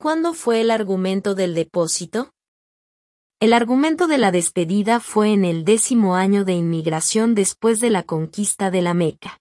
¿Cuándo fue el argumento del depósito? El argumento de la despedida fue en el décimo año de inmigración después de la conquista de la Meca.